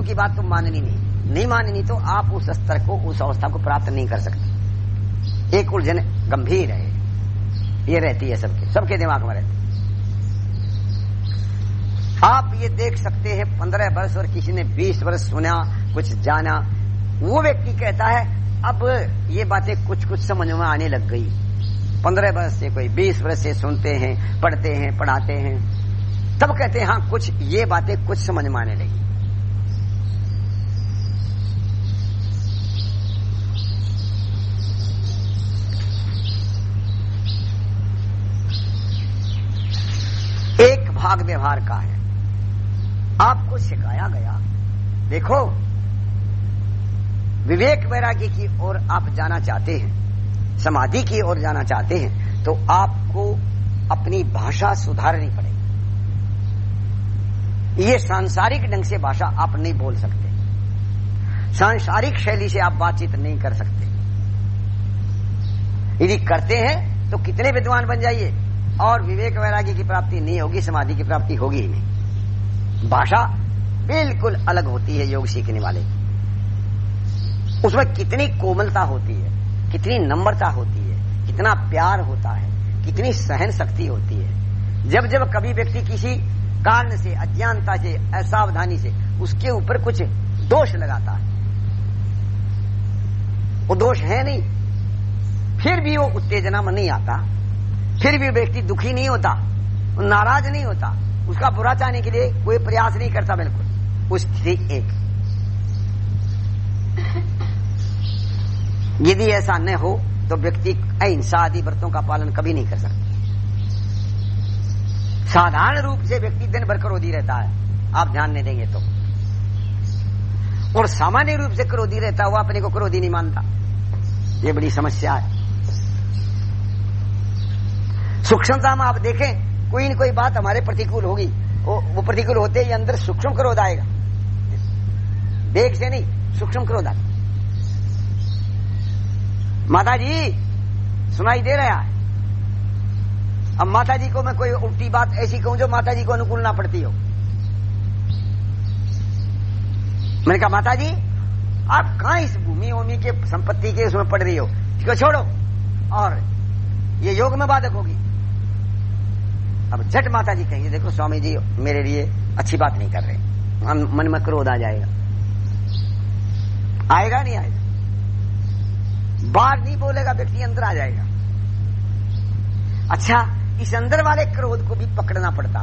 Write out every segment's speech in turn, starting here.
गुरु की बात तो माननी नहीं। नहीं माननी तो आप उस स्तर को, उस अवस्था को प्राप्त नहीं कर सकते। एक उलझन गंभीर है। ये रहती है सबके। सबके दिमाग में रहती आप ये देख सकते हैं, पंद्रह वर्ष और किसी ने बीस वर्ष सुना, कुछ जाना। वो व्यक्ति कहता है, अब ये बातें कुछ कुछ समझ में आने लग गई। पंद्रह वर्ष से कोई, बीस वर्ष से सुनते हैं, पढ़ते हैं, पढ़ाते हैं। तब कहते हैं हाँ कुछ ये बातें कुछ समझ में आने लगी एक भाग व्यवहार का है। आपको सिखाया गया, देखो, विवेक वैराग्य की ओर आप जाना चाहते हैं, समाधि की ओर जाना चाहते हैं तो आपको अपनी भाषा सुधारनी पड़ेगी। ये सांसारिक ढंग से भाषा आप नहीं बोल सकते। सांसारिक शैली से आप बातचीत नहीं कर सकते। यदि करते हैं तो कितने विद्वान बन जाइए? और विवेक वैराग्य की प्राप्ति नहीं होगी, समाधि की प्राप्ति होगी ही नहीं। भाषा बिल्कुल अलग होती है योग सीखने वाले उसमें कितनी कोमलता होती है, कितनी नम्रता होती है, कितना प्यार होता है, कितनी सहन शक्ति होती है। जब जब कभी व्यक्ति किसी कारण से, अज्ञानता से, असावधानी से उसके ऊपर कुछ दोष लगाता है, वो दोष है नहीं, फिर भी वो उत्तेजना में नहीं आता। फिर भी व्यक्ति दुखी नहीं होता, नाराज़ नहीं होता। उसका बुरा चाहने के लिए कोई प्रयास नहीं करता बिल्कुल। वो स्थिति एक। यदि ऐसा न हो तो व्यक्ति अहिंसा आदि व्रतों का पालन कभी नहीं कर सकता। साधारण रूप से व्यक्ति दिन भर क्रोधी रहता है। आप ध्यान नहीं देंगे तो। और सामान्य रूप से क्रोधी रहता हुआ अपने को क्रोधी नहीं मानता। ये बड़ी समस्या है। सूक्ष्मता में आप देखें कोई न कोई बात हमारे प्रतिकूल होगी। वो, वो प्रतिकूल होते ही अंदर सूक्ष्म क्रोध आएगा। देख से नहीं सूक्ष्म क्रोध आएगा। माता जी सुनाई दे रहा है। अब माता जी को मैं कोई उल्टी बात ऐसी कहूँ जो माता जी को अनुकूल ना पड़ती हो। मैंने कहा माता जी आप कहा इस भूमि वूमि के संपत्ति के उसमें पड़ रही हो? इसको छोड़ो। और ये योग में बाधक होगी। अब झट माता जी कहेंगे, देखो स्वामी जी मेरे लिए अच्छी बात नहीं कर रहे। मन में क्रोध आ जाएगा। आएगा नहीं आएगा? बाहर नहीं बोलेगा, व्यक्ति अंदर आ जाएगा। अच्छा इस अंदर वाले क्रोध को भी पकड़ना पड़ता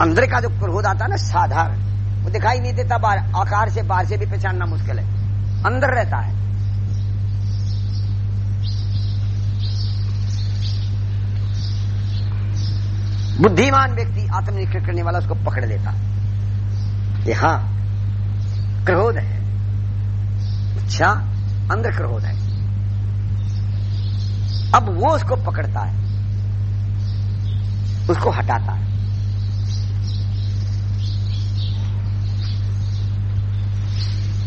अंदर का जो क्रोध आता है ना, साधारण, वो दिखाई नहीं देता, बाहर, आकार से, बाहर से भी पहचानना मुश्किल है। अंदर रहता है। बुद्धिमान व्यक्ति आत्मनिरीक्षण करने वाला उसको पकड़ लेता ये हाँ क्रोध है। अच्छा अंदर क्रोध है। अब वो उसको पकड़ता है। उसको हटाता है।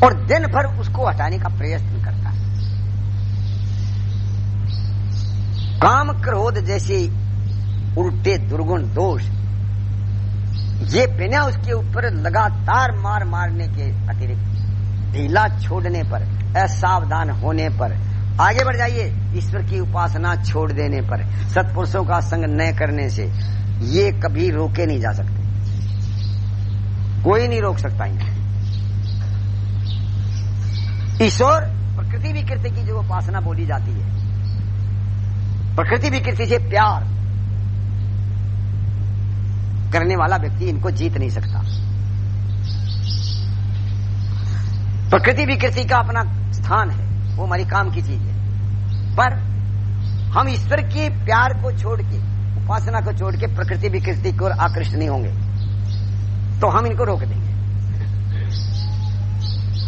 और दिन भर उसको हटाने का प्रयत्न करता है। काम क्रोध जैसे उल्टे दुर्गुण दोष। ये बिना उसके ऊपर लगातार मार मारने के अतिरिक्त, ढीला छोड़ने पर, असावधान होने पर, आगे बढ़ जाइए, ईश्वर की उपासना छोड़ देने पर, सत्पुरुषों का संग न करने से ये कभी रोके नहीं जा सकते। कोई नहीं रोक सकता इन्हें। ईश्वर प्रकृति विकृति की जो उपासना बोली जाती है, प्रकृति विकृति से प्यार करने वाला व्यक्ति इनको जीत नहीं सकता। प्रकृति विकृति का अपना स्थान है, वो हमारी काम की चीज़ है। पर हम ईश्वर के प्यार को छोड़ के, उपासना को छोड़ के प्रकृति विकृति को आकृष्ट नहीं होंगे तो हम इनको रोक देंगे।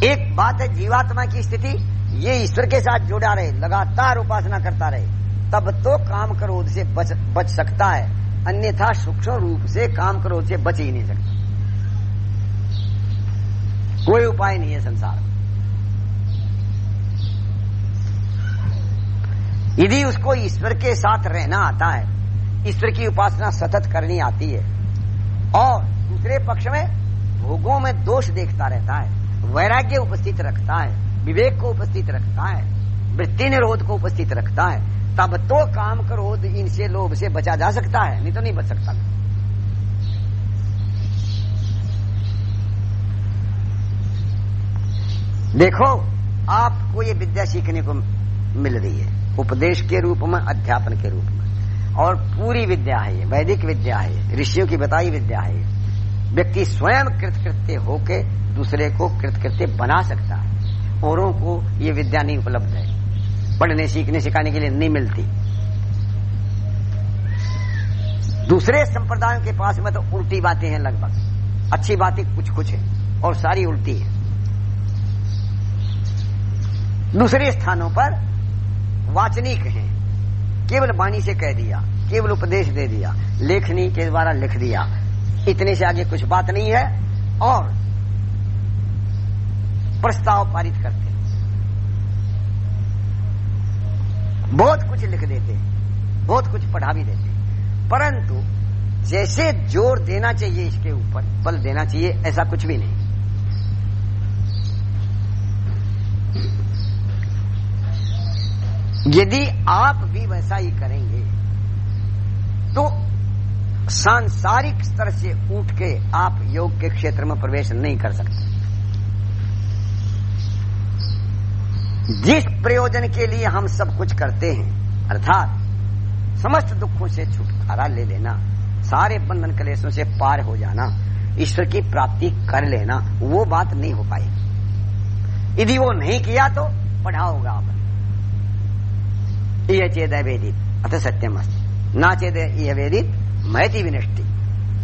एक बात है जीवात्मा की स्थिति, ये ईश्वर के साथ जुड़ा रहे, लगातार उपासना करता रहे, तब तो काम क्रोध से बच बच सकता है। अन्यथा सूक्ष्म रूप से काम क्रोध से बच ही नहीं सकता। कोई उपाय नहीं है संसार यदि उसको ईश्वर के साथ रहना आता है, ईश्वर की उपासना सतत करनी आती है, और दूसरे पक्ष में भोगों में दोष देखता रहता है, वैराग्य उपस्थित रखता है, विवेक को उपस्थित रखता है, वृत्ति निरोध को उपस्थित रखता है तब तो काम क्रोध इनसे लोभ से बचा जा सकता है, नहीं तो नहीं बच सकता। देखो, आपको ये विद्या सीखने को मिल रही है, उपदेश के रूप में, अध्यापन के रूप में। और पूरी विद्या है वैदिक विद्या है ऋषियों की बताई विद्या है व्यक्ति स्वयं कृतकृत्य होके दूसरे को कृतकृत्य बना सकता है। औरों को ये विद्या नहीं उपलब्ध है। पढ़ने, सीखने, सिखाने के लिए नहीं मिलती। दूसरे संप्रदायों के पास में तो उल्टी बातें हैं लगभग। अच्छी बातें कुछ कुछ है और सारी उल्टी है। दूसरे स्थानों पर वाचनिक हैं। केवल वाणी से कह दिया, केवल उपदेश दे दिया, लेखनी के द्वारा लिख दिया। इतने से आगे कुछ बात नहीं है और प्रस्ताव पारित करते बहुत कुछ लिख देते हैं, बहुत कुछ पढ़ा भी देते हैं। परंतु जैसे ज़ोर देना चाहिए इसके ऊपर, बल देना चाहिए, ऐसा कुछ भी नहीं। यदि आप भी वैसा ही करेंगे तो सांसारिक स्तर से उठ के आप योग के क्षेत्र में प्रवेश नहीं कर सकते। जिस प्रयोजन के लिए हम सब कुछ करते हैं, अर्थात समस्त दुखों से छुटकारा ले लेना, सारे बंधन कलेशों से पार हो जाना, ईश्वर की प्राप्ति कर लेना, वो बात नहीं हो पाएगी। यदि वो नहीं किया तो पढ़ा होगा आप। यह चेद वेदित, अथ सत्यम ना चेद यह वेदित मैती विनष्टि।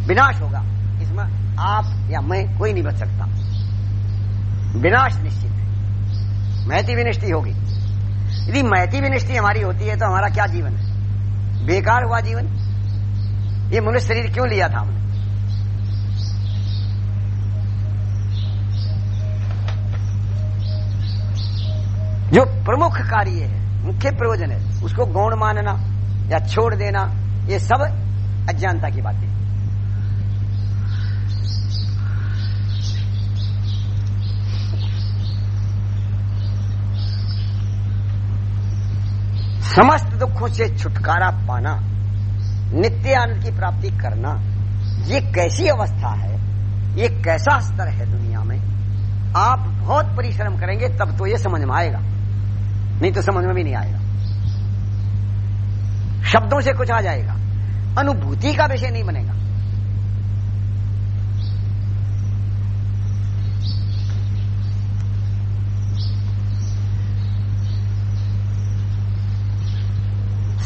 विनाश होगा। इसमें आप या मैं कोई नहीं बच सकता। विनाश निश्चित मैती विनष्टि होगी। यदि मैती विनष्टि हमारी होती है तो हमारा क्या जीवन है? बेकार हुआ जीवन? ये मनुष्य शरीर क्यों लिया था हमने? जो प्रमुख कार्य है, मुख्य प्रयोजन है, उसको गौण मानना या छोड़ देना, ये सब अज्ञानता की बातें समस्त दुखों से छुटकारा पाना नित्य आनंद की प्राप्ति करना, ये कैसी अवस्था है? ये कैसा स्तर है दुनिया में? आप बहुत परिश्रम करेंगे, तब तो ये समझ में आएगा। नहीं तो समझ में भी नहीं आएगा। शब्दों से कुछ आ जाएगा। अनुभूति का विषय नहीं बनेगा।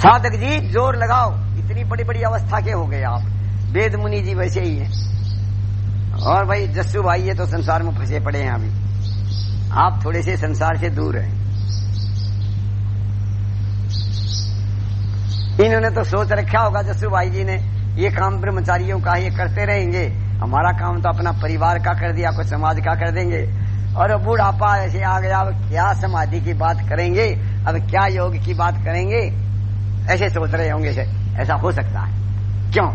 साधक जी, ज़ोर लगाओ। इतनी बड़ी बड़ी अवस्था के हो गए आप। वेद मुनि जी वैसे ही है। और भाई, जस्सू भाई, ये तो संसार में फंसे पड़े हैं अभी। आप थोड़े से संसार से दूर हैं। इन्होंने तो सोच रखा होगा जसू भाई जी ने, ये काम ब्रह्मचारियों का ये करते रहेंगे। हमारा काम तो अपना परिवार का कर दिया, कुछ समाज का कर देंगे। और बूढ़ापा ऐसे आ गया, अब क्या समाधि की बात करेंगे? अब क्या योग की बात करेंगे? ऐसे सोच रहे होंगे ऐसा हो सकता है। क्यों?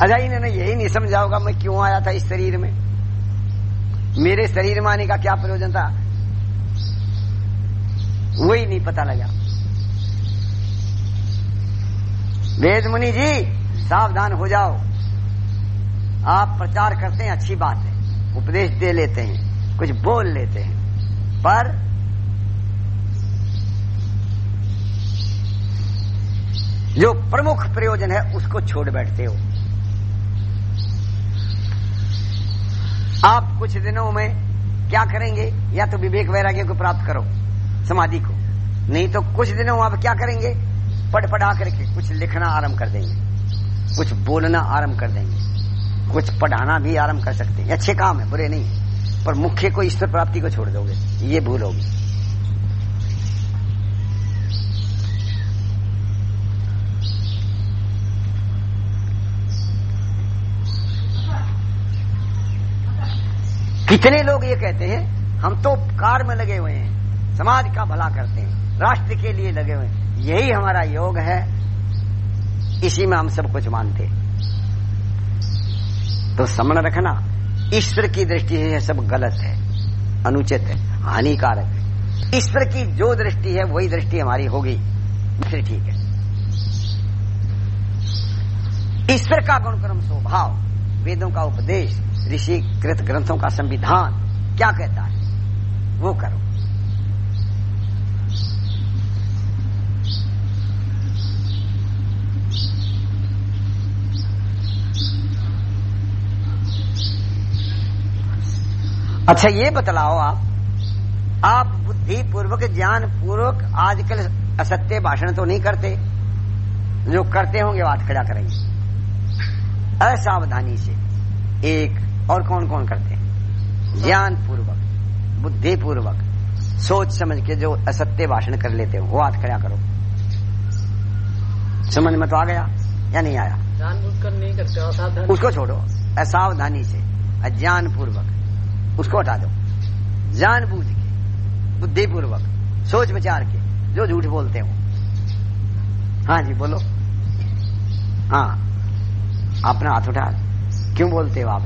अच्छा इन्होंने यही नहीं समझा होगा, मैं क्यों आया था इस शरीर में? मेरे शरीर में आने का क्या प्रयोजन था? वही नहीं पता लगा। वेद मुनि जी, सावधान हो जाओ। आप प्रचार करते हैं, अच्छी बात है। उपदेश दे लेते हैं, कुछ बोल लेते हैं। पर जो प्रमुख प्रयोजन है, उसको छोड़ बैठते हो। आप कुछ दिनों में क्या करेंगे? या तो विवेक वैराग्य को प्राप्त करो, समाधि को। नहीं तो कुछ दिनों आप क्या करेंगे? पढ़ पढ़ा करके कुछ लिखना आरंभ कर देंगे। कुछ बोलना आरंभ कर देंगे। कुछ पढ़ाना भी आरंभ कर सकते हैं। अच्छे काम है, बुरे नहीं। पर मुख्य को ईश्वर प्राप्ति को छोड़ दोगे। ये भूल होगी। कितने लोग ये कहते हैं, हम तो कार में लगे हुए हैं, समाज का भला करते हैं, राष्ट्र के लिए लगे हुए हैं। यही हमारा योग है, इसी में हम सब कुछ मानते तो समण रखना, ईश्वर की दृष्टि से यह सब गलत है, अनुचित है, हानिकारक है। ईश्वर की जो दृष्टि है, वही दृष्टि हमारी होगी, फिर ठीक है। ईश्वर का गुणक्रम स्वभाव वेदों का उपदेश, ऋषि कृत ग्रंथों का संविधान, क्या कहता है? वो करो। अच्छा ये बतलाओ आप आप बुद्धि पूर्वक ज्ञान पूर्वक आजकल असत्य भाषण तो नहीं करते। जो करते होंगे बात खड़ा करेंगे असावधानी से। एक और कौन कौन करते हैं? ज्ञान पूर्वक बुद्धि पूर्वक सोच समझ के जो असत्य भाषण कर लेते हो वो हाथ खड़ा करो। समझ में तो आ गया या नहीं आया? जानबूझकर नहीं करते असावधान। उसको छोड़ो। असावधानी से अज्ञान पूर्वक उसको हटा दो। जानबूझ के बुद्धि पूर्वक सोच विचार के जो झूठ बोलते हो। हाँ जी बोलो। हाँ। अपना हाथ उठा। क्यों बोलते हो आप?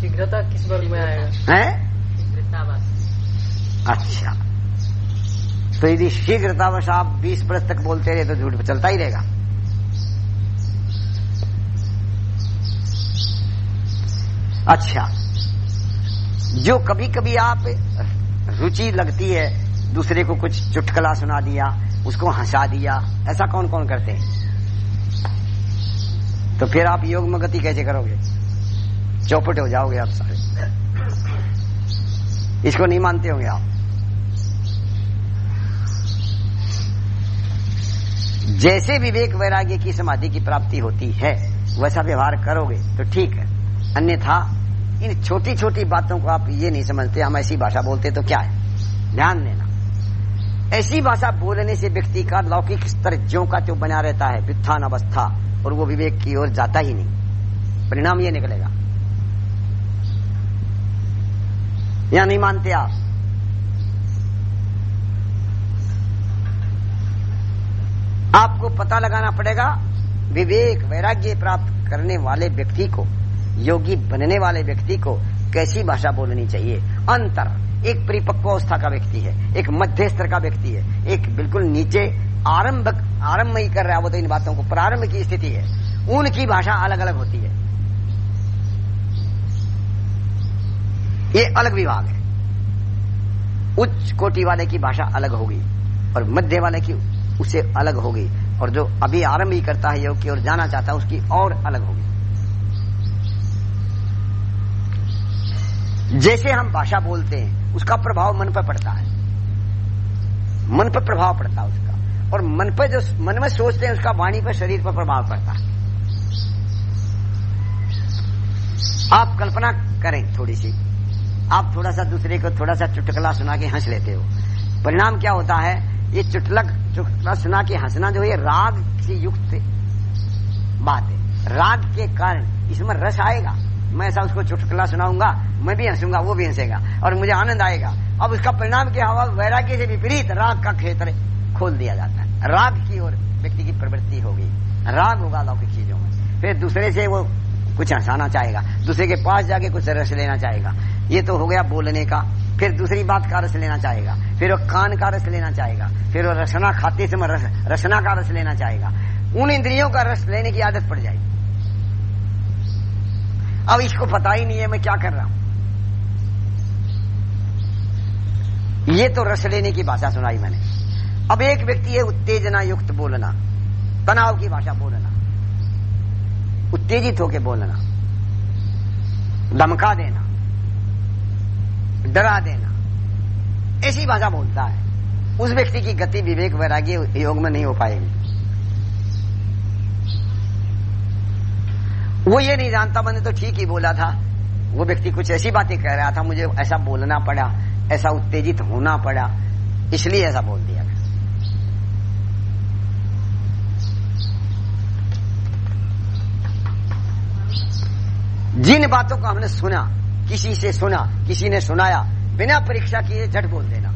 शीघ्रता किस वर्ग में आएगा हैं? शीघ्रता अच्छा। तो यदि शीघ्रता शीघ्रतावश आप 20 वर्ष तक बोलते रहे तो झूठ चलता ही रहेगा। अच्छा। जो कभी कभी आप रुचि लगती है दूसरे को कुछ चुटकला सुना दिया उसको हंसा दिया ऐसा कौन कौन करते हैं? तो फिर आप योग में गति कैसे करोगे? चौपट हो जाओगे आप सारे। इसको नहीं मानते होंगे आप। जैसे विवेक वैराग्य की समाधि की प्राप्ति होती है, वैसा व्यवहार करोगे तो ठीक है। अन्यथा, इन छोटी छोटी बातों को आप ये नहीं समझते, हम ऐसी भाषा बोलते तो क्या है? ध्यान देना। ऐसी भाषा बोलने से व्यक्ति का लौकिक स्तर ज्यो का त्यो बना रहता है, व्युत्थान अवस्था। और वो विवेक की ओर जाता ही नहीं। परिणाम ये निकलेगा। या नहीं मानते आप। आपको पता लगाना पड़ेगा, विवेक वैराग्य प्राप्त करने वाले व्यक्ति को, योगी बनने वाले व्यक्ति को कैसी भाषा बोलनी चाहिए? अंतर। एक परिपक्व अवस्था का व्यक्ति है, एक मध्य स्तर का व्यक्ति है, एक बिल्कुल नीचे आरंभ आरंभ ही कर रहा है वो तो इन बातों को, प्रारंभ की स्थिति है। उनकी भाषा अलग अलग होती है। ये अलग विभाग है। उच्च कोटि वाले की भाषा अलग होगी और मध्य वाले की उसे अलग होगी और जो अभी आरंभ ही करता है योग की ओर जाना चाहता है उसकी और अलग होगी। जैसे हम भाषा बोलते हैं उसका प्रभाव मन पर पड़ता है। मन पर प्रभाव पड़ता है उसका। और मन पर जो मन में सोचते हैं, उसका वाणी पर शरीर पर प्रभाव पड़ता है। आप कल्पना करें थोड़ी सी आप थोड़ा सा दूसरे को थोड़ा सा चुटकला सुना के हंस लेते हो। परिणाम क्या होता है? ये चुटलक, चुटकला सुना के हंसना जो है राग से युक्त बात है। राग के कारण इसमें रस आएगा। मैं ऐसा उसको चुटकला सुनाऊँगा मैं भी हंसूँगा वो भी हंसेगा और मुझे आनंद आएगा। अब उसका परिणाम क्या हुआ वैराग्य से विपरीत राग का क्षेत्र खोल दिया जाता है। राग की ओर व्यक्ति की प्रवृत्ति होगी। राग होगा लौकिक चीज़ों में फिर दूसरे से वो कुछ हंसाना चाहेगा दूसरे के पास जाके कुछ रस लेना चाहेगा। ये तो हो गया बोलने का। फिर दूसरी बात का रस लेना चाहेगा। फिर वो कान का रस लेना चाहेगा। फिर वो रसना खाते समय रस, रसना का रस लेना चाहेगा। उन इंद्रियों का रस लेने की आदत पड़ जाएगी। अब इसको पता ही नहीं है मैं क्या कर रहा हूँ। ये तो रस लेने की भाषा सुनाई मैंने। अब एक व्यक्ति है उत्तेजना युक्त बोलना। तनाव की भाषा बोलना। उत्तेजित होकर बोलना। धमका देना। डरा देना। ऐसी भाषा बोलता है। उस व्यक्ति की गति विवेक, वैराग्य योग में नहीं हो पाएगी। वो ये नहीं जानता, मैंने तो ठीक ही बोला था। वो व्यक्ति कुछ ऐसी बातें कह रहा था, मुझे ऐसा बोलना पड़ा, ऐसा उत्तेजित होना पड़ा, इसलिए ऐसा बोल दिया जिन बातों को हमने सुना, किसी से सुना, किसी ने सुनाया, बिना परीक्षा किए झट बोल देना।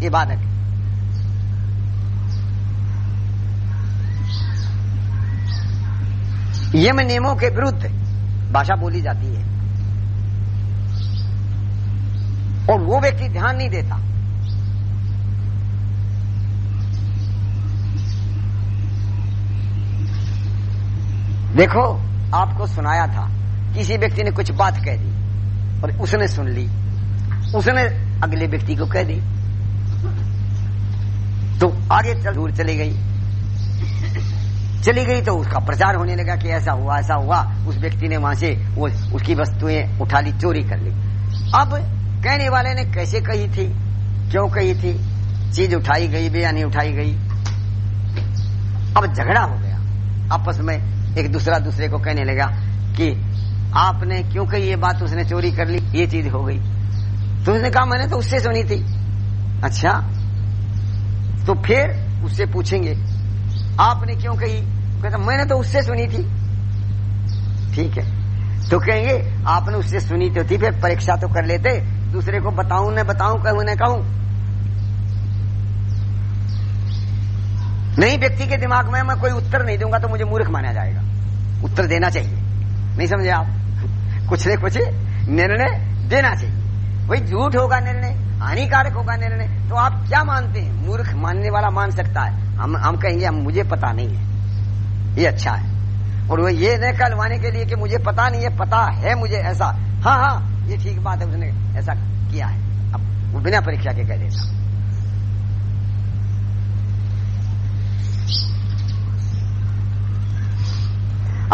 ये बाधक है। यम नियमों के विरुद्ध भाषा बोली जाती है। और वो व्यक्ति ध्यान नहीं देता। देखो, आपको सुनाया था, किसी व्यक्ति ने कुछ बात कह दी, और उसने सुन ली। उसने अगले व्यक्ति को कह दी। तो आगे चल, दूर चली गई। चली गई तो उसका प्रचार होने लगा कि ऐसा हुआ ऐसा हुआ। उस व्यक्ति ने वहाँ से वो, उसकी वस्तुएँ उठा ली, चोरी कर ली। अब कहने वाले ने कैसे कही थी? क्यों कही थी? चीज़ उठाई गई भी या नहीं उठाई गई? अब झगड़ा हो गया। आपस में एक दूसरा दूसरे को कहने लगा कि आपने क्यों कही ये बात? उसने चोरी कर ली, ये चीज़ हो गई। तो उसने कहा, मैंने तो उससे सुनी थी। अच्छा तो फिर उससे पूछेंगे आपने क्यों कही? कहता, मैंने तो उससे सुनी थी। ठीक है। तो कहेंगे, आपने उससे सुनी तो थी, फिर परीक्षा तो कर लेते। दूसरे को बताऊँ, न बताऊँ, कहूँ न कहूँ। नहीं, व्यक्ति के दिमाग में मैं कोई उत्तर नहीं दूँगा तो मुझे मूर्ख माना जाएगा। उत्तर देना चाहिए। नहीं समझे आप? कुछ न कुछ निर्णय देना चाहिए। वही झूठ होगा निर्णय। हानिकारक होगा निर्णय। तो आप क्या मानते हैं? मूर्ख मानने वाला मान सकता है। हम हम कहेंगे, हम, मुझे पता नहीं है। ये अच्छा है। और वो ये न कहलवाने के लिए कि मुझे पता नहीं है, पता है मुझे ऐसा। हाँ हाँ ये ठीक बात है, उसने ऐसा किया है। अब वो बिना परीक्षा के कह देता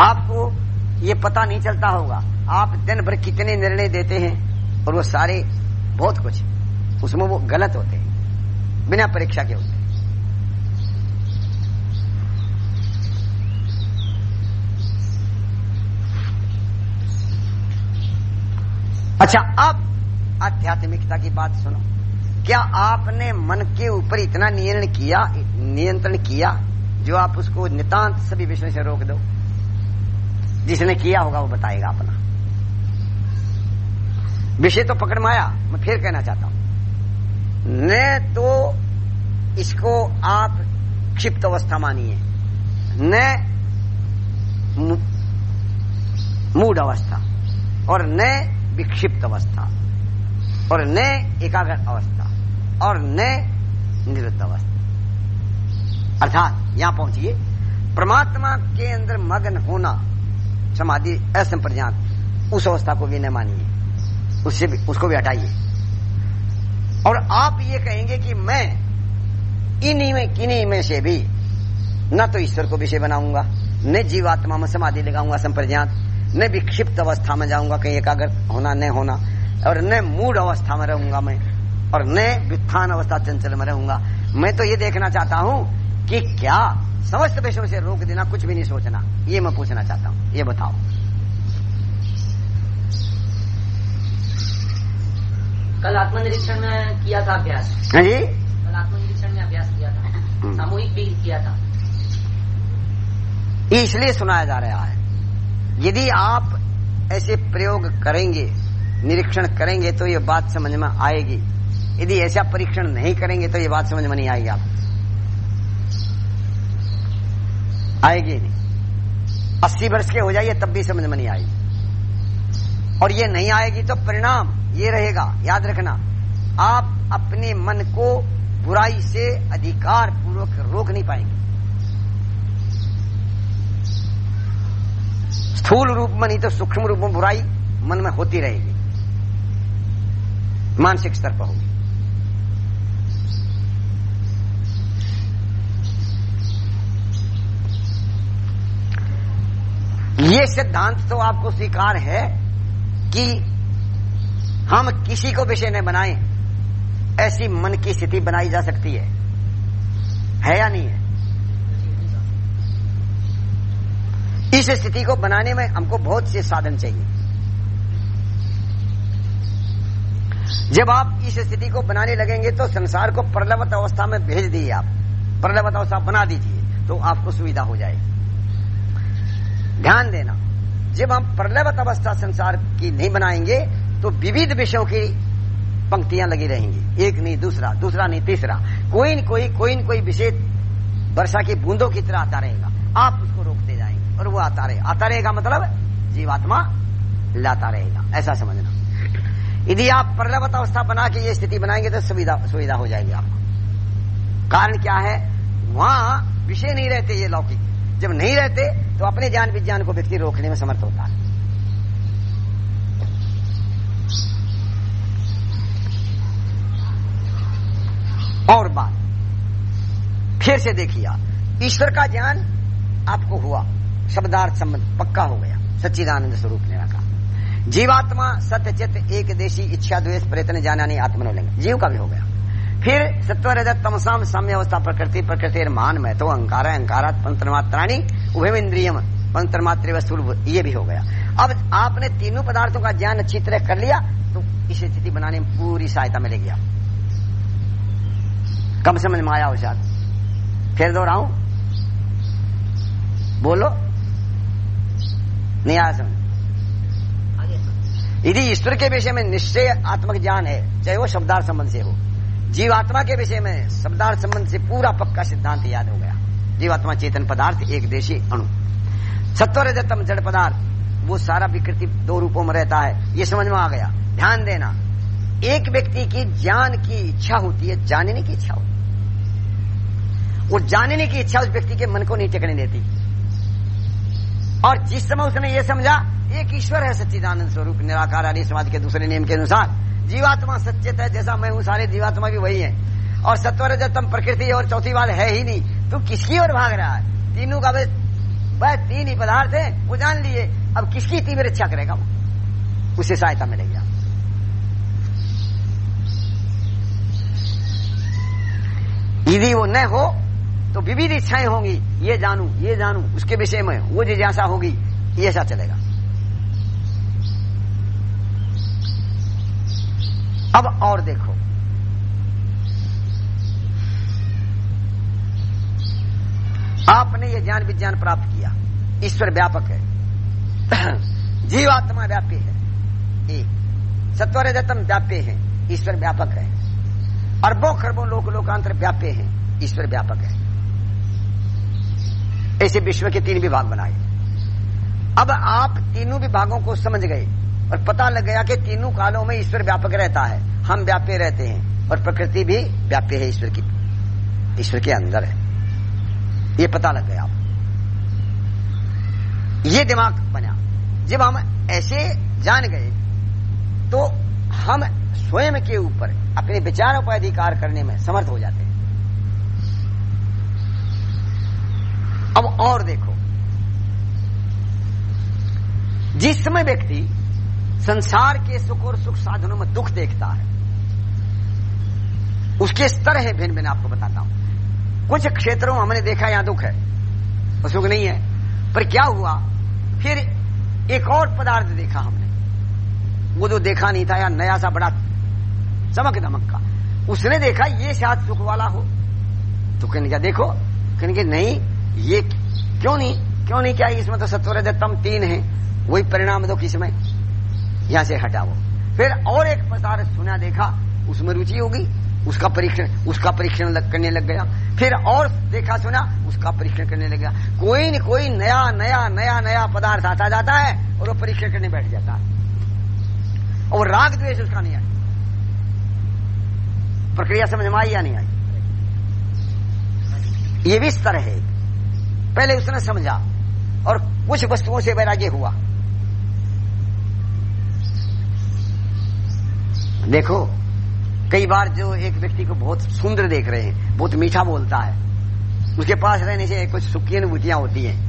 आपको ये पता नहीं चलता होगा। आप दिन भर कितने निर्णय देते हैं और वो सारे बहुत कुछ उसमें वो गलत होते हैं, बिना परीक्षा के होते अच्छा अब आध्यात्मिकता की बात सुनो। क्या आपने मन के ऊपर इतना नियंत्रण किया नियंत्रण किया, जो आप उसको नितांत सभी विषय से रोक दो? जिसने किया होगा वो बताएगा अपना। विषय तो पकड़ माया मैं फिर कहना चाहता हूँ। न तो इसको आप क्षिप्त अवस्था मानिए। न मूड अवस्था और न विक्षिप्त अवस्था और न एकाग्र अवस्था और न निरुद्ध अवस्था। अर्थात यहाँ पहुंचिए। परमात्मा के अंदर मग्न होना, समाधि असंप्रज्ञात उस अवस्था को भी न मानिए। उससे भी, उसको भी हटाइए। और आप ये कहेंगे कि मैं इन्हीं में, किन्हीं में से भी न तो ईश्वर को विषय बनाऊँगा, न जीवात्मा में समाधि लगाऊँगा संप्रज्ञात, न विक्षिप्त अवस्था में जाऊँगा कहीं एकाग्र होना, न होना, और न मूड अवस्था में रहूँगा मैं, और न वित्थान अवस्था चंचल में रहूँगा। मैं तो ये देखना चाहता हूँ कि क्या समस्त विषयों से रोक देना, कुछ भी नहीं सोचना। ये मैं पूछना चाहता हूँ, ये बताओ। कल आत्मनिरीक्षण में किया था अभ्यास। हाँ जी। कल आत्मनिरीक्षण में अभ्यास किया था। हम्म। सामूहिक भी किया था। इसलिए सुनाया जा रहा है यदि आप ऐसे प्रयोग करेंगे निरीक्षण करेंगे तो ये बात समझ में आएगी। यदि ऐसा परीक्षण नहीं करेंगे तो ये बात समझ में नहीं आएगी आप आएगी नहीं। अस्सी वर्ष के हो जाइए तब भी समझ में नहीं आएगी। और ये नहीं आएगी तो परिणाम। ये रहेगा, याद रखना। आप अपने मन को बुराई से अधिकार पूर्वक रोक नहीं पाएँगे। स्थूल रूप में नहीं तो सूक्ष्म रूप में बुराई मन में होती रहेगी। मानसिक स्तर पर होगी। ये सिद्धांत तो आपको स्वीकार है कि हम किसी को विषय न बनाए। ऐसी मन की स्थिति बनाई जा सकती है। है या नहीं है? इस स्थिति को बनाने में हमको बहुत से साधन चाहिए। जब आप इस स्थिति को बनाने लगेंगे तो संसार को प्रलवत अवस्था में भेज दिए आप। प्रलवत अवस्था बना दीजिए तो आपको सुविधा हो जाएगी। ध्यान देना, जब हम प्रलवत अवस्था संसार की नहीं बनाएँगे तो विविध विषयों की पंक्तियाँ लगी रहेंगी। एक नहीं, दूसरा दूसरा नहीं, तीसरा। कोई न कोई कोई न कोई विषय वर्षा की बूंदों की तरह आता रहेगा। आप उसको रोकते जाएँगे और वो आता रहे आता रहेगा मतलब जीवात्मा लाता रहेगा। ऐसा समझना। यदि आप प्रलवत अवस्था बना के ये स्थिति बनाएँगे तो सुविधा सुविधा हो जाएगी आपको। कारण क्या है? वहाँ विषय नहीं रहते ये लौकिक। जब नहीं रहते तो अपने ज्ञान विज्ञान को व्यक्ति रोकने में समर्थ होता है। और बात। फिर से देखिए ईश्वर का ज्ञान आपको हुआ, शब्दार्थ संबंध पक्का हो गया, सच्चिदानंद स्वरूप ने रखा। जीवात्मा सत्य चित एक देशी इच्छा द्वेष प्रयत्न जाना नहीं आत्मनोलिंग जीव का भी हो गया। फिर सत्व रजत तमसाम साम्य अवस्था प्रकृति प्रकृति मान में तो अहंकार अहंकारात पंत्र मात्राणी इंद्रियम पंत्र मात्र वस्तु ये भी हो गया। अब आपने तीनों पदार्थों का ज्ञान अच्छी तरह कर लिया तो इस स्थिति बनाने में पूरी सहायता मिलेगी आप कम समझ में आया हो शायद फिर दोहराऊ? बोलो। नहीं आया समझ यदि ईश्वर के विषय में निश्चय आत्मक ज्ञान है, चाहे वो शब्दार्थ संबंध से हो। जीवात्मा के विषय में शब्दार्थ संबंध से पूरा पक्का सिद्धांत याद हो गया। जीवात्मा चेतन पदार्थ, एक देशी अणु। सत्वर जड़ पदार्थ, वो सारा विकृति दो रूपों में रहता है। ये समझ में आ गया। ध्यान देना। एक व्यक्ति की ज्ञान की इच्छा होती है, जानने की इच्छा होती है। वो जानने की इच्छा उस व्यक्ति के मन को नहीं टिकने देती। और जिस समय उसने ये समझा, एक ईश्वर है सच्चिदानंद स्वरूप, निराकार आदि समाज के दूसरे नियम के अनुसार। जीवात्मा सच्चित है, जैसा मैं हूँ, सारे जीवात्मा भी वही है। और सत्वर जतम प्रकृति और चौथी बात है ही नहीं, तू किसकी ओर भाग रहा है? तीनों का वह तीन ही पदार्थ है, वो जान लिए, अब किसकी तीव्र इच्छा करेगा वो? उसे सहायता मिलेगी यदि वो न हो तो विविध इच्छाएँ होंगी ये जानू ये जानू, उसके विषय में वो जिज्ञासा होगी ये ऐसा चलेगा। अब और देखो। आपने ये ज्ञान विज्ञान प्राप्त किया। ईश्वर व्यापक है। जीवात्मा व्यापी है। एक सत्वर व्याप्य है। ईश्वर व्यापक है। अरबों खरबों लोक लोकांतर व्याप्य है ईश्वर व्यापक है। ऐसे विश्व के तीन विभाग बनाए। अब आप तीनों विभागों को समझ गए और पता लग गया कि तीनों कालों में ईश्वर व्यापक रहता है। हम व्याप्य रहते हैं और प्रकृति भी व्याप्य है ईश्वर की, ईश्वर के अंदर है। ये पता लग गया ये दिमाग बना। जब हम ऐसे जान गए तो हम स्वयं के ऊपर अपने विचारों पर अधिकार करने में समर्थ हो जाते हैं। अब और देखो। जिस समय व्यक्ति संसार के सुख और सुख साधनों में दुख देखता है, उसके स्तर है भिन्न भिन्न, आपको बताता हूँ। कुछ क्षेत्रों में हमने देखा यहाँ दुख है सुख नहीं है। पर क्या हुआ? फिर एक और पदार्थ देखा हमने। वो जो देखा नहीं था या नया सा बड़ा चमक दमक का। उसने देखा ये शायद सुख वाला हो। तो कहने क्या देखो कहने के नहीं ये क्यों नहीं क्यों नहीं क्या इसमें तो सत्वर दत्तम तीन है वही परिणाम दो किसमें यहाँ से हटाओ। फिर और एक पदार्थ सुना देखा उसमें रुचि होगी उसका परीक्षण उसका परीक्षण लग, करने लग गया। फिर और देखा सुना उसका परीक्षण करने लग गया। कोई न कोई नया नया नया नया पदार्थ आता जाता है और वो परीक्षण करने बैठ जाता है। और राग द्वेष उसका नहीं आया। प्रक्रिया समझ में आई या नहीं आई? ये भी स्तर है। पहले उसने समझा और कुछ वस्तुओं से वैराग्य हुआ। देखो, कई बार जो एक व्यक्ति को बहुत सुंदर देख रहे हैं, बहुत मीठा बोलता है, उसके पास रहने से कुछ सुखी अनुभूतियाँ होती हैं।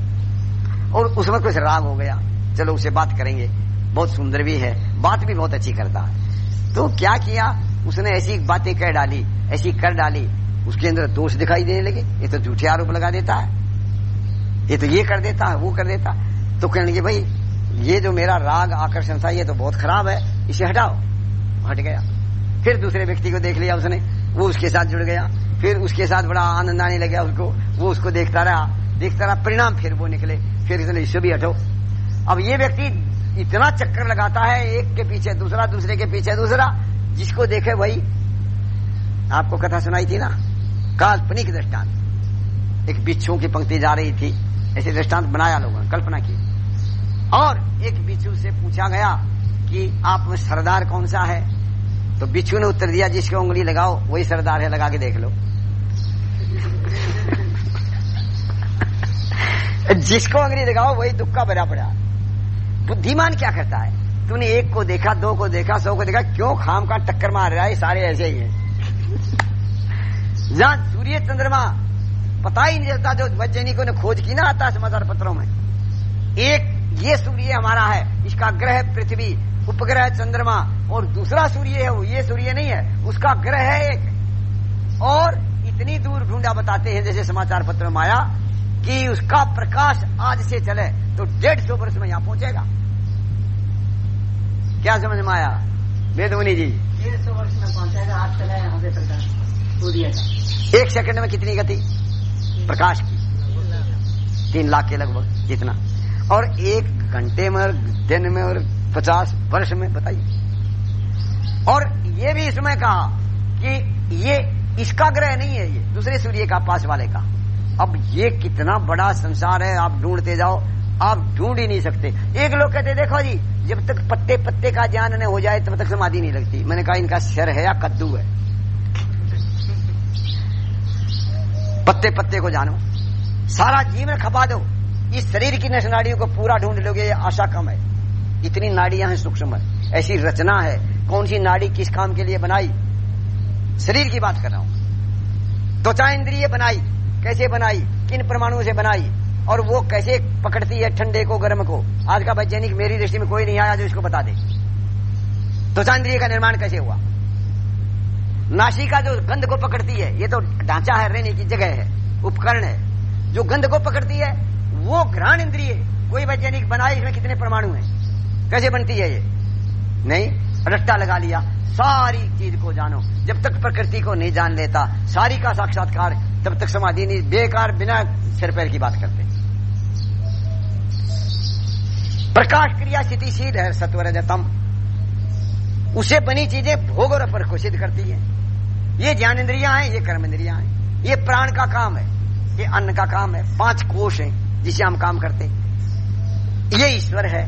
और उसमें कुछ राग हो गया। चलो उसे बात करेंगे। बहुत सुंदर भी है, बात भी बहुत अच्छी करता तो क्या किया? उसने ऐसी बातें कह डाली, ऐसी कर डाली। उसके अंदर दोष दिखाई देने लगे। ये तो झूठे आरोप लगा देता है। ये तो ये कर देता है, वो कर देता तो कहने लगे, भाई, ये जो मेरा राग आकर्षण था, ये तो बहुत खराब है। इसे हटाओ। हट गया। फिर दूसरे व्यक्ति को देख लिया उसने। वो उसके साथ जुड़ गया। फिर उसके साथ बड़ा आनंद आने लगा उसको। वो उसको देखता रहा। देखता रहा, परिणाम फिर वो निकले। फिर इसने, इससे भी हटो। अब ये व्यक्ति इतना चक्कर लगाता है, एक के पीछे दूसरा, दूसरे के पीछे दूसरा, जिसको देखे वही। आपको कथा सुनाई थी ना? काल्पनिक दृष्टांत। एक बिच्छू की पंक्ति जा रही थी। ऐसे दृष्टांत बनाया लोगों ने, कल्पना की। और एक बिच्छू से पूछा गया कि आप में सरदार कौन सा है? तो बिच्छू ने उत्तर दिया, जिसको उंगली लगाओ, वही सरदार है, लगा के देख लो। जिसको उंगली लगाओ, वही दुख का बड़ा पड़ा। बुद्धिमान क्या करता है? तूने एक को देखा, दो को देखा, सौ को देखा, क्यों खाम का टक्कर मार रहा है? सारे ऐसे ही है। जहाँ सूर्य चंद्रमा, पता ही नहीं चलता जो वैज्ञानिकों ने खोज की ना आता समाचार पत्रों में। एक, ये सूर्य हमारा है, इसका ग्रह पृथ्वी, उपग्रह चंद्रमा, और दूसरा सूर्य है वो, ये सूर्य नहीं है, उसका ग्रह है एक। और इतनी दूर ढूंढा बताते हैं, जैसे समाचार पत्र में आया कि उसका प्रकाश आज से चले तो डेढ़ सौ वर्ष में यहाँ पहुंचेगा। क्या समझ में आया? वेदमुनि जी। डेढ़ सौ वर्ष में पहुंचेगा आज चला यहाँ से प्रकाश सूर्य का। एक सेकंड में कितनी गति? प्रकाश की। तीन लाख के लगभग जितना और एक घंटे में और दिन में और पचास वर्ष में बताइए। और ये भी इसमें कहा कि ये इसका ग्रह नहीं है ये दूसरे सूर्य का पास वाले का। अब ये कितना बड़ा संसार है, आप ढूंढते जाओ। आप ढूंढ ही नहीं सकते। एक लोग कहते, देखो जी, जब तक पत्ते पत्ते का ज्ञान न हो जाए, तब तक समाधि नहीं लगती। मैंने कहा, इनका सिर है या कद्दू है? पत्ते पत्ते को जानो। सारा जीवन खपा दो। इस शरीर की नस नाड़ियों को पूरा ढूंढ लोगे, ये आशा कम है। इतनी नाड़ियाँ हैं सूक्ष्म। है ऐसी रचना है। कौन सी नाड़ी किस काम के लिए बनाई? शरीर की बात कर रहा हूँ। त्वचा इंद्रिय बनाई। कैसे बनाई, किन परमाणुओं से बनाई, और वो कैसे पकड़ती है ठंडे को, गर्म को। आज का वैज्ञानिक मेरी दृष्टि में कोई नहीं आया जो इसको बता दे। त्वचा इंद्रिय का निर्माण कैसे हुआ? नाशिका जो गंध को पकड़ती है, ये तो ढांचा है, रहने की जगह है, उपकरण है। जो गंध को पकड़ती है, वो घ्राण इंद्रिय। कोई वैज्ञानिक बनाए इसमें कितने परमाणु हैं? कैसे बनती है ये? नहीं? रट्टा लगा लिया। सारी चीज़ को जानो। जब तक प्रकृति को नहीं जान लेता, सारी का साक्षात्कार, तब तक समाधि नहीं, बेकार बिना सिर पैर की बात करते। प्रकाश क्रिया स्थितिशील है सत्वर जतम उसे बनी चीज़ें भोग और को सिद्ध करती है। ये ज्ञान इंद्रिया है, ये कर्म इंद्रिया है। ये प्राण का काम है, ये अन्न का काम है। पाँच कोष है, जिसे हम काम करते ये ईश्वर है,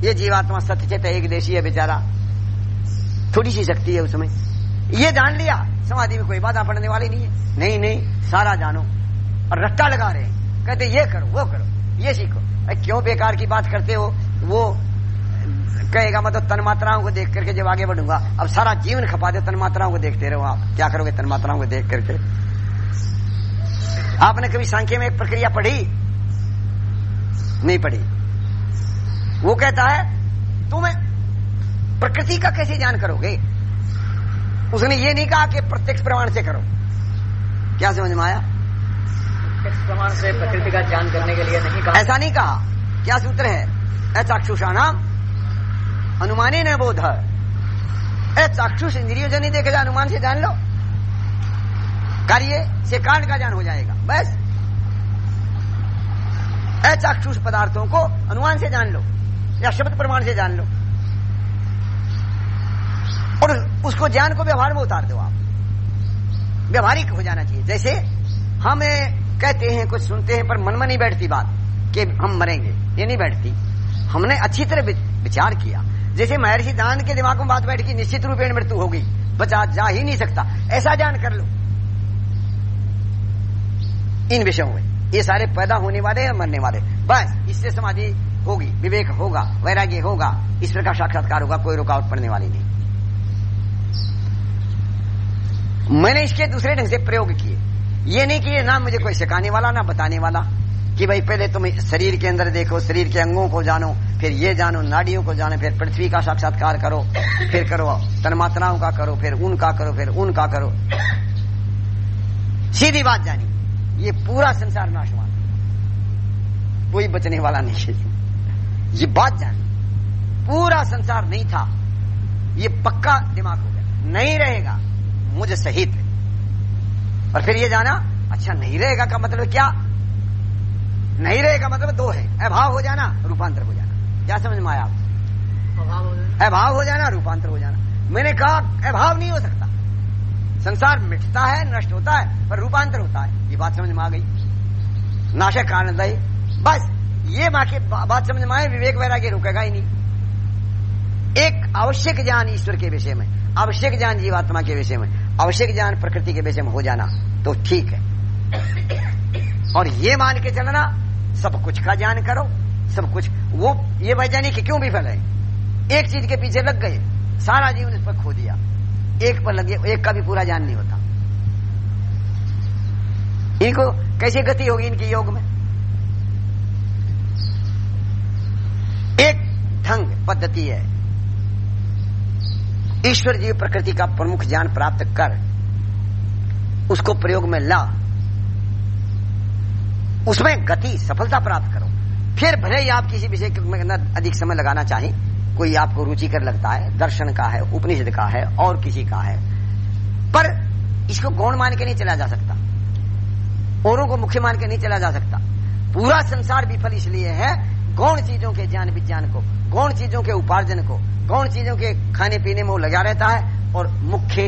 ये जीवात्मा सत्य चेत एक देशी है बेचारा। थोड़ी सी शक्ति है उसमें। ये जान लिया, समाधि में कोई बाधा पड़ने वाली नहीं है। नहीं नहीं, सारा जानो। और रट्टा लगा रहे कहते, ये करो, वो करो, ये सीखो। क्यों बेकार की बात करते हो? वो कहेगा मतलब तो तन मात्राओं को देख करके जब आगे बढ़ूँगा। अब सारा जीवन खपा दे तन मात्राओं को देखते रहो आप। क्या करोगे तन मात्राओं को देख करके? आपने कभी सांख्य में एक प्रक्रिया पढ़ी? नहीं पढ़ी। वो कहता है, तुम्हें प्रकृति का कैसे ज्ञान करोगे? उसने ये नहीं कहा कि प्रत्यक्ष प्रमाण से करो। क्या समझ में आया? प्रत्यक्ष प्रमाण से प्रकृति का ज्ञान करने के लिए नहीं कहा। ऐसा नहीं कहा। क्या सूत्र है? अचाक्षुषा नाम अनुमाने न बोध। है चाक्षुष इंद्रियों से नहीं देखेगा अनुमान से जान लो। कार्य से कांड का ज्ञान हो जाएगा। बस। अचाक्षुष पदार्थों को अनुमान से जान लो या शब्द प्रमाण से जान लो। और उसको ज्ञान को व्यवहार में उतार दो आप। व्यवहारिक हो जाना चाहिए। जैसे हम कहते हैं, कुछ सुनते हैं, पर मन में नहीं बैठती बात कि हम मरेंगे। ये नहीं बैठती। हमने अच्छी तरह विचार किया। जैसे महर्षि दान के दिमाग में बात बैठ की निश्चित रूपेण मृत्यु होगी बचा, जा ही नहीं सकता। ऐसा ज्ञान कर लो। इन विषयों में। ये सारे पैदा होने वाले या मरने वाले बस, इससे समाधि होगी, विवेक होगा, वैराग्य होगा। ईश्वर का साक्षात्कार होगा, कोई रुकावट पड़ने वाली नहीं। मैंने इसके दूसरे ढंग से प्रयोग किए। ये नहीं कि ये ना मुझे कोई सिखाने वाला, ना बताने वाला कि भाई पहले तुम शरीर के अंदर देखो, शरीर के अंगों को जानो, फिर ये जानो, नाड़ियों को जानो, फिर पृथ्वी का साक्षात्कार करो, फिर करो तन्मात्राओं का करो, फिर उनका करो, फिर उनका करो। सीधी बात जानी, ये पूरा संसार नाशवान कोई बचने वाला नहीं है। ये बात जानी, पूरा संसार नहीं था। ये पक्का दिमाग हो गया। नहीं रहेगा। मुझे सहित और फिर ये जाना अच्छा नहीं रहेगा का मतलब क्या? नहीं रहेगा मतलब दो है। अभाव हो जाना रूपांतर हो जाना। क्या समझ में आया आप अभाव हो जाना। रूपांतर हो जाना। मैंने कहा अभाव नहीं हो सकता। संसार मिटता है नष्ट होता है पर रूपांतर होता है। ये बात समझ में आ गई। नाशक कारण दई बस ये बाकी बात समझ में आए विवेक वैराग्य रुकेगा ही नहीं। एक आवश्यक ज्ञान ईश्वर के विषय में आवश्यक ज्ञान जीवात्मा के विषय में आवश्यक ज्ञान प्रकृति के विषय में हो जाना तो ठीक है। और ये मान के चलना, सब कुछ का ज्ञान करो, सब कुछ। वो, ये वैज्ञानिक क्यों विफल है? एक चीज़ के पीछे लग गए, सारा जीवन इस पर खो दिया। एक पर लगे एक का भी पूरा ज्ञान नहीं होता। इनको कैसे गति होगी इनके योग में? एक ढंग, पद्धति है। ईश्वर जीव प्रकृति का प्रमुख ज्ञान प्राप्त कर उसको प्रयोग में ला, उसमें गति, सफलता प्राप्त करो। फिर भले ही आप किसी विषय में अधिक समय लगाना चाहें, कोई आपको रुचिकर लगता है, दर्शन का है, उपनिषद का है, और किसी का है, पर इसको गौण मान के नहीं चला जा सकता। औरों को मुख्य मान के नहीं चला जा सकता। पूरा संसार विफल इसलिए है गौण चीज़ों के ज्ञान विज्ञान को, गौण चीज़ों के उपार्जन को गौण चीज़ों के खाने पीने में वो लगा रहता है और मुख्य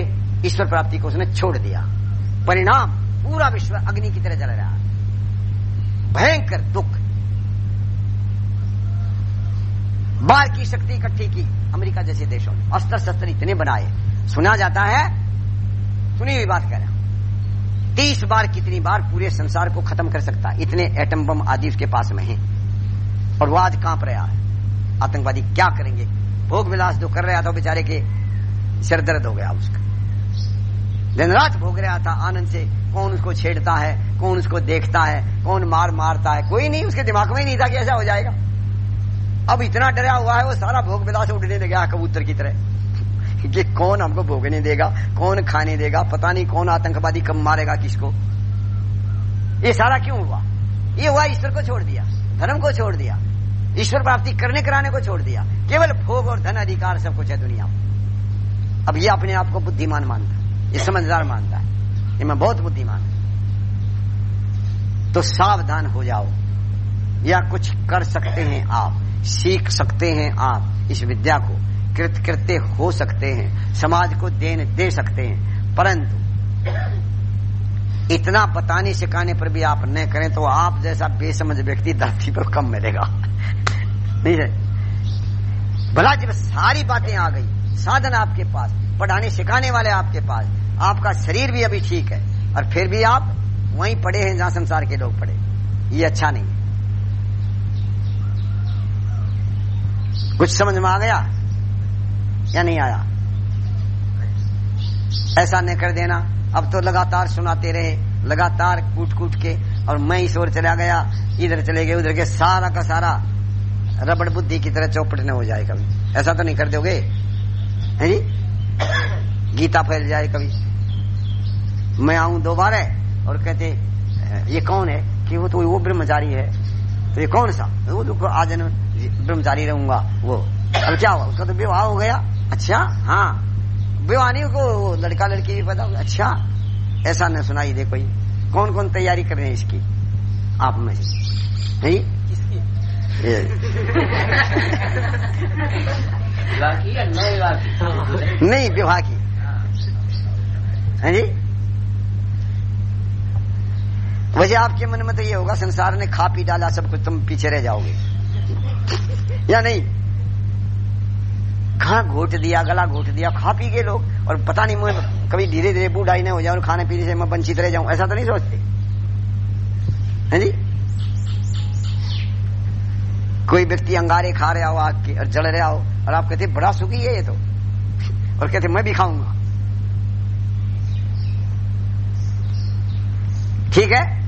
ईश्वर प्राप्ति को उसने छोड़ दिया। परिणाम पूरा विश्व अग्नि की तरह जल रहा है। भयंकर दुख। बार की शक्ति इकट्ठी की अमेरिका जैसे देशों ने। अस्त्र शस्त्र इतने बनाए। सुना जाता है, सुनी हुई बात कह रहा तीस बार कितनी बार पूरे संसार को खत्म कर सकता है। इतने एटम बम आदि उसके पास में है। और वो आज काँप रहा है। आतंकवादी क्या करेंगे? भोग विलास जो कर रहा था बेचारे के सिर दर्द हो गया उसका। दिन रात भोग रहा था, आनंद से कौन उसको छेड़ता है, कौन उसको देखता है, कौन मार मारता है, कोई नहीं, उसके दिमाग में ही नहीं था कि ऐसा हो जाएगा। अब इतना डरा हुआ है, वो सारा भोग विलास उठने लगा कबूतर की तरह। कि कौन हमको भोगने देगा, कौन खाने देगा, पता नहीं कौन आतंकवादी कब मारेगा किसको। ये सारा क्यों हुआ? ये हुआ ईश्वर को छोड़ दिया, धर्म को छोड़ दिया। ईश्वर प्राप्ति करने कराने को छोड़ दिया। केवल भोग और धन अधिकार सब कुछ है दुनिया में। अब ये अपने आप को बुद्धिमान मानता है। ये समझदार मानता है। ये मैं बहुत बुद्धिमान तो सावधान हो जाओ। या कुछ कर सकते हैं आप, सीख सकते हैं आप इस विद्या को। कृत कृत्य हो सकते हैं। समाज को देन दे सकते हैं। परंतु इतना बताने सिखाने पर भी आप न करें तो आप जैसा बेसमझ व्यक्ति धरती पर कम मिलेगा। नहीं है? भला जब सारी बातें आ गई, साधन आपके पास, पढ़ाने, सिखाने वाले आपके पास, आपका शरीर भी अभी ठीक है, और फिर भी आप वहीं पड़े हैं जहाँ संसार के लोग पड़े। ये अच्छा नहीं है। कुछ समझ में आ गया? या नहीं आया? ऐसा नहीं कर देना। अब तो लगातार सुनाते रहे, लगातार कूट कूट के, और मैं इस ओर चला गया, इधर चले गए, उधर के सारा का सारा रबड़ बुद्धि की तरह चौपट न हो जाए कभी। ऐसा तो नहीं कर दोगे? है जी? गीता फैल जाए कभी। मैं आऊँ दोबारा और कहते ये कौन है? कि वो तो वो ब्रह्मचारी है। तो ये कौन सा? वो तो आज ब्रह्मचारी रहूँगा, वो। अब क्या हुआ? उसका तो विवाह हो गया? अच्छा हाँ। नहीं को लड़का लड़की भी पता होगा अच्छा ऐसा न सुनाई दे कोई। कौन कौन तैयारी कर रहे हैं इसकी? आप में नहीं? नहीं विवाह की। है जी? वैसे आपके मन में तो ये होगा संसार ने खा पी डाला सब कुछ तुम पीछे रह जाओगे। या नहीं? खा घोट दिया, गला घोट दिया, खा पी के लोग। और पता नहीं मुझे कभी धीरे धीरे बूढ़ा ही नहीं हो जाऊँ खाने पीने से मैं वंचित रह जाऊँ। ऐसा तो नहीं सोचते? है जी? कोई व्यक्ति अंगारे खा रहा हो आग के और जल रहा हो और आप कहते बड़ा सुखी है ये तो। और कहते मैं भी खाऊँगा। ठीक है?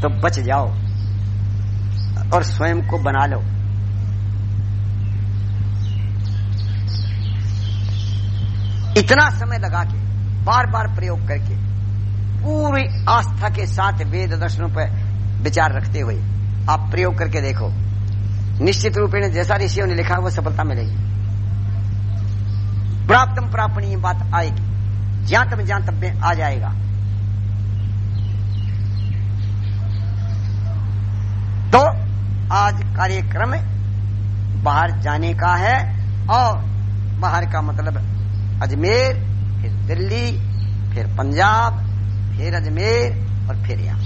तो बच जाओ और स्वयं को बना लो। इतना समय लगा के बार बार प्रयोग करके, पूरी आस्था के साथ वेद दर्शनों पर विचार रखते हुए आप प्रयोग करके देखो। निश्चित रूप में जैसा ऋषियों ने लिखा, वो सफलता मिलेगी। प्राप्तम प्रापणीय बात आएगी। ज्ञातम ज्ञातव्य आ जाएगा। तो आज कार्यक्रम बाहर जाने का है और बाहर का मतलब अजमेर फिर दिल्ली फिर पंजाब फिर अजमेर और फिर यहाँ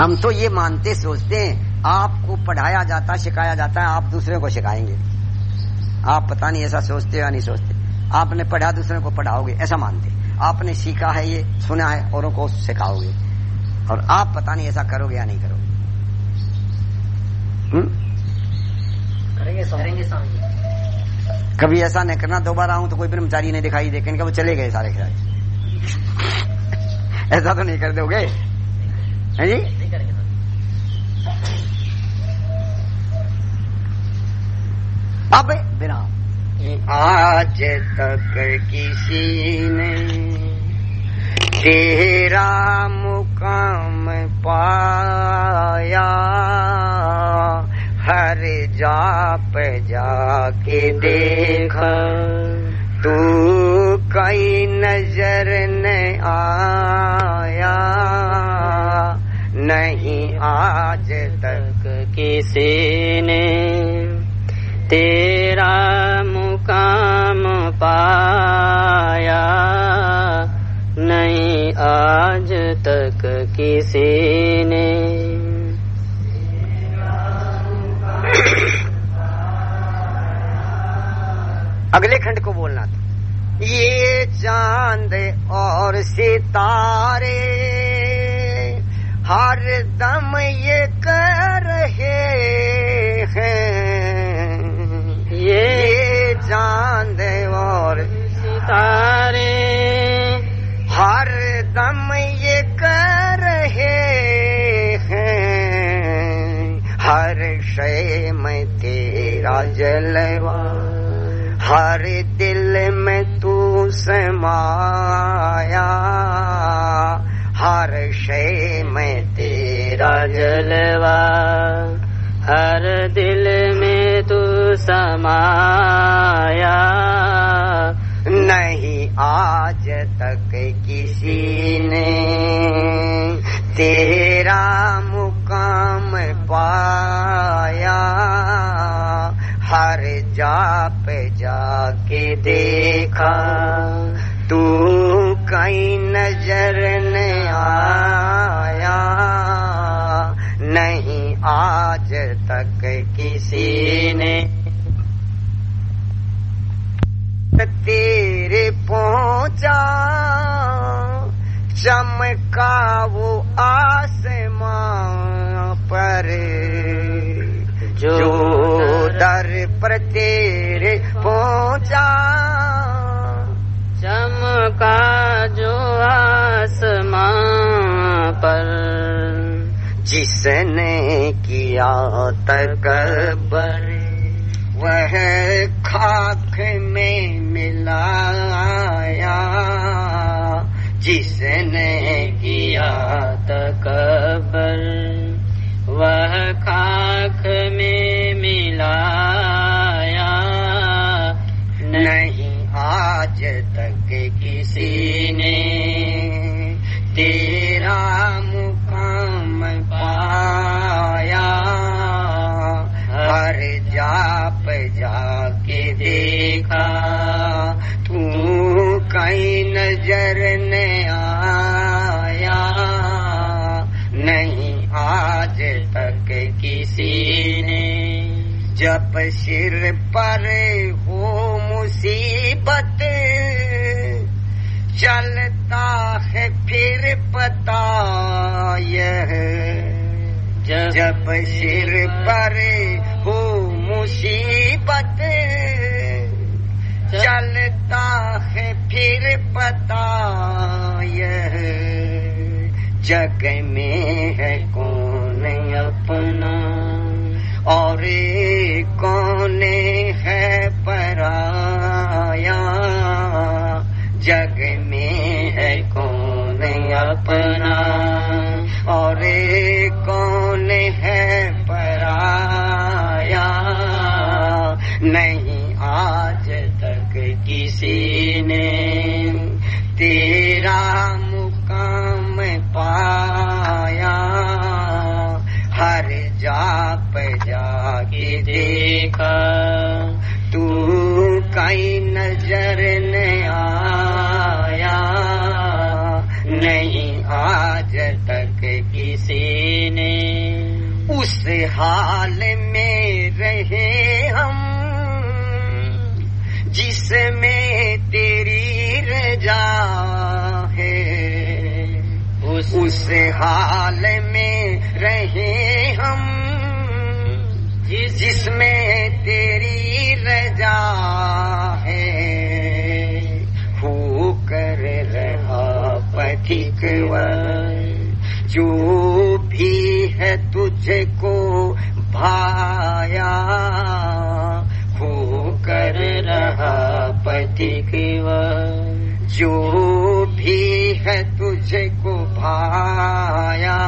हम तो ये मानते सोचते हैं आपको पढ़ाया जाता सिखाया जाता है आप दूसरे को सिखाएँगे। आप पता नहीं ऐसा सोचते या नहीं सोचते। आपने पढ़ा दूसरे को पढ़ाओगे ऐसा मानते आपने सीखा है ये सुना है औरों को सिखाओगे। और आप पता नहीं ऐसा करोगे या नहीं करोगे। हुँ? करेंगे करेंगे स्वामी कभी ऐसा नहीं करना दोबारा आऊँ तो कोई ब्रह्मचारी नहीं दिखाई दे कहीं वो चले गए सारे खिलाड़ी। ऐसा तो नहीं कर दोगे? है जी? स्वामी अब विराम। आज तक किसी ने तेरा मुकाम पाया। हर जाप जाके देखा। तू कई नज़र न आया, नहीं आज तक किसी ने तेरा मुकाम पाया, नहीं आज तक किसी ने अगले खंड को बोलना था। ये चाँद और सितारे हर दम ये कर रहे हैं। ये चाँद और सितारे हर दम ये कर रहे हैं। हर शय में तेरा जलवा हर दिल में तू समाया हर शय में तेरा जलवा, हर दिल में तू समाया नहीं आज तक किसी ने तेरा मुकाम पाया, हर जाप जाके देखा। तू कहीं नज़र न आया। नहीं आज तक किसी ने तेरे पहुँचा। चमका वो आसमां पर। जो दर पर तेरे पहुँचा। चमका जो आसमां पर। जिसने किया तकबर वह खाक में मिलाया। जिसने किया तकबर वह खाक में किसी ने तेरा मुकाम पाया। हर जाप जाके देखा, तू कहीं नज़र न आया। नहीं आज तक किसी ने जब सिर पर हो मुसीबत चलता है फिर पता यह। जब सिर पर हो मुसीबत चलता है फिर पता यह। जग में है कौन अपना नज़र आया। नहीं आज तक किसी ने उस हाल में रहे हम जिसमें तेरी रजा है। उस, उस हाल में रहे हम जिसमें तेरी रजा पथिक जो भी है तुझको भाया हो कर रहा पथिक जो भी है तुझको भाया,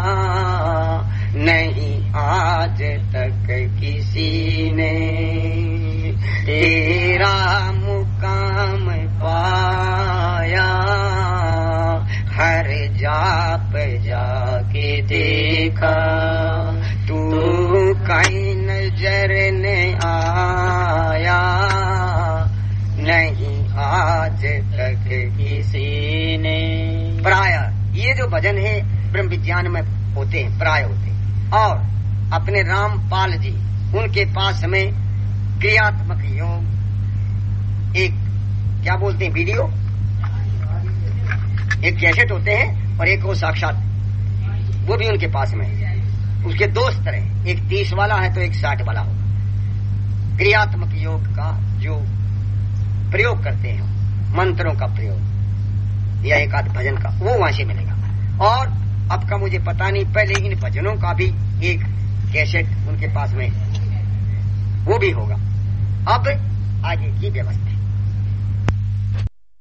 नहीं आज तक किसी ने। तेरा जाप जाके देखा। तू कहीं नज़र ने आया। नहीं, आज तक किसी ने। प्राय, ये जो भजन है, ब्रह्म विज्ञान में होते हैं, प्राय होते हैं। और अपने रामपाल जी, उनके पास में क्रियात्मक योग, एक, क्या बोलते हैं, वीडियो? एक कैसेट होते हैं। और एक वो साक्षात वो भी उनके पास में उसके दो स्तर है एक तीस वाला है तो एक साठ वाला होगा। क्रियात्मक योग का जो प्रयोग करते हैं, मंत्रों का प्रयोग, या एक आध भजन का, वो वहाँ से मिलेगा। और अब का मुझे पता नहीं, पहले इन भजनों का भी एक कैसेट उनके पास में वो भी होगा। अब आगे की व्यवस्था।